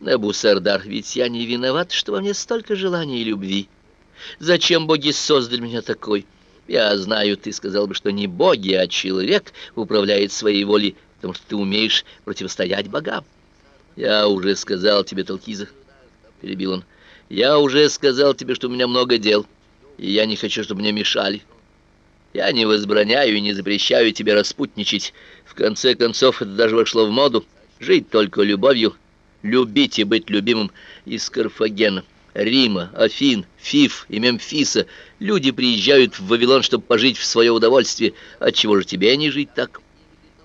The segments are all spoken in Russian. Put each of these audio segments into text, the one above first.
Набусардар, ведь я не виноват, что во мне столько желания и любви. Зачем боги создали меня такой? Я знаю, ты сказал бы, что не боги, а человек управляет своей волей, потому что ты умеешь противостоять богам. Я уже сказал тебе, Талкиза, перебил он. Я уже сказал тебе, что у меня много дел, и я не хочу, чтобы мне мешали. Я не возбраняю и не запрещаю тебе распутничать. В конце концов, это даже вошло в моду. Жить только любовью, любить и быть любимым из Карфагена. Рима, Афин, Фиф и Мемфиса люди приезжают в Вавилон, чтобы пожить в свое удовольствие. Отчего же тебе не жить так?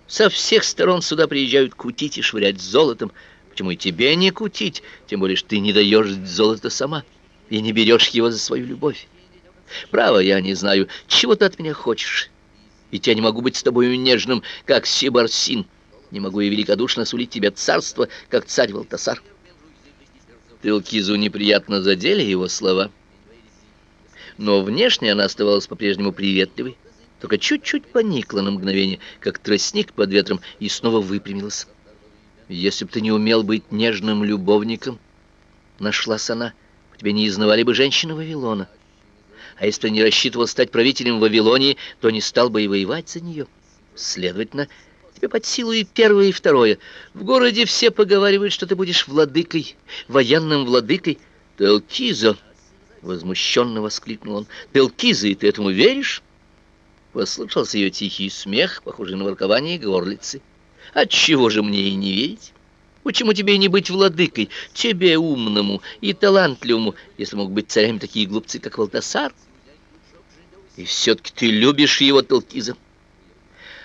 Со всех сторон сюда приезжают кутить и швырять золотом. Почему и тебе не кутить? Тем более, что ты не даешь золото сама и не берешь его за свою любовь. Право, я не знаю, чего ты от меня хочешь. Ведь я не могу быть с тобою нежным, как Сибарсин. Не могу и великодушно сулить тебе царство, как царь Валтасар. Телкизу неприятно задели его слова. Но внешне она оставалась по-прежнему приветливой, только чуть-чуть поникла на мгновение, как тростник под ветром, и снова выпрямилась. «Если бы ты не умел быть нежным любовником, — нашлась она, — у тебя не изнывали бы женщины Вавилона. А если ты не рассчитывал стать правителем Вавилонии, то не стал бы и воевать за нее. Следовательно, — тебе под силу и первое, и второе. В городе все поговаривают, что ты будешь владыкой, военным владыкой. Телкиза, возмущенно воскликнул он. Телкиза, и ты этому веришь? Послышался ее тихий смех, похожий на воркование горлицы. Отчего же мне и не верить? Почему тебе не быть владыкой, тебе умному и талантливому, если могут быть царями такие глупцы, как Валтасар? И все-таки ты любишь его, Телкиза.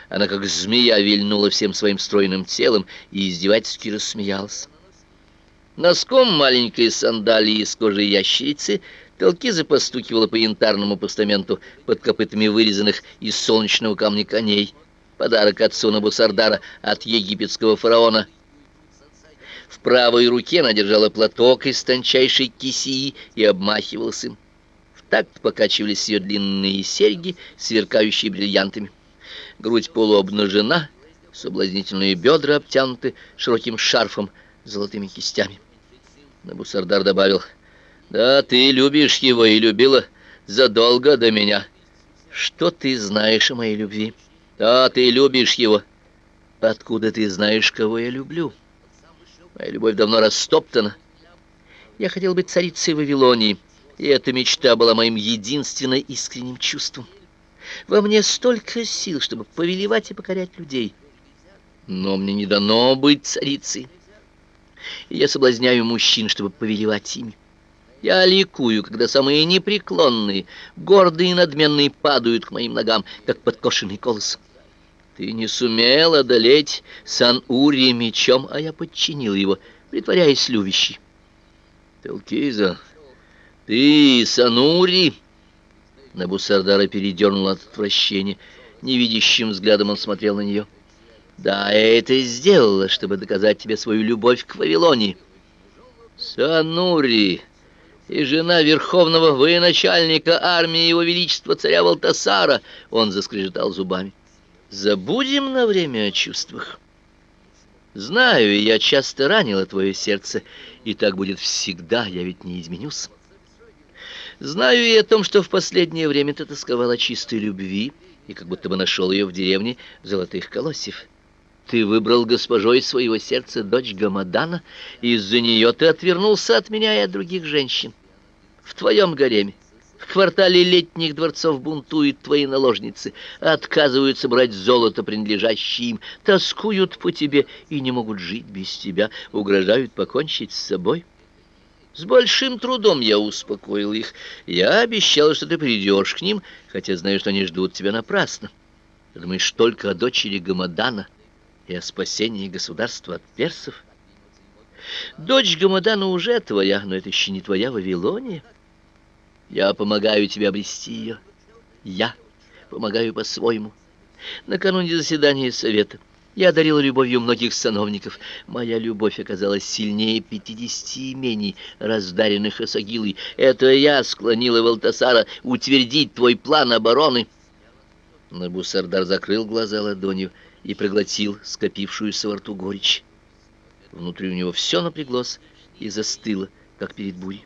Она как змея вильнула всем своим стройным телом и издевательски рассмеялась. Носком маленькой сандалии из кожи ящерицы Телкиза постукивала по янтарному постаменту под копытами вырезанных из солнечного камня коней. Подарок отцу Набусардара от египетского фараона. В правой руке она держала платок из тончайшей кисии и обмахивалась им. В такт покачивались ее длинные серьги, сверкающие бриллиантами грудь полуобнажена, соблазнительные бедра обтянуты широким шарфом с золотыми кистями. Набусардар добавил, «Да, ты любишь его и любила задолго до меня. Что ты знаешь о моей любви? Да, ты любишь его. Откуда ты знаешь, кого я люблю? Моя любовь давно растоптана. Я хотел быть царицей Вавилонии, и эта мечта была моим единственным искренним чувством». Во мне столько сил, чтобы повелевать и покорять людей. Но мне не дано быть царицей. И я соблазняю мужчин, чтобы повелевать ими. Я ликую, когда самые непреклонные, гордые и надменные падают к моим ногам, как подкошенный колос. Ты не сумел одолеть Сан-Ури мечом, а я подчинил его, притворяясь любящей. Телкиза, ты Санури, Набусардара передернул от отвращения. Невидящим взглядом он смотрел на нее. «Да, я это сделала, чтобы доказать тебе свою любовь к Вавилонии». «Санури и жена верховного военачальника армии его величества царя Валтасара», — он заскрежетал зубами. «Забудем на время о чувствах. Знаю, я часто ранила твое сердце, и так будет всегда, я ведь не изменюсь». Знаю и о том, что в последнее время ты тосковал о чистой любви и как будто бы нашел ее в деревне Золотых Колосьев. Ты выбрал госпожой своего сердца дочь Гамадана, и из-за нее ты отвернулся от меня и от других женщин. В твоем гареме, в квартале летних дворцов бунтуют твои наложницы, отказываются брать золото, принадлежащее им, тоскуют по тебе и не могут жить без тебя, угрожают покончить с собой». С большим трудом я успокоил их. Я обещал, что ты придешь к ним, хотя знаю, что они ждут тебя напрасно. Думаешь только о дочери Гамадана и о спасении государства от персов? Дочь Гамадана уже твоя, но это еще не твоя Вавилония. Я помогаю тебе обрести ее. Я помогаю по-своему. Накануне заседания совета я одарил любовью многих сановников. Моя любовь оказалась сильнее пятидесяти имений, раздаренных Асагилой. Это я склонила Валтасара утвердить твой план обороны. Набусардар закрыл глаза ладонью и проглотил скопившуюся во рту горечь. Внутри у него все напряглось и застыла, как перед бурей.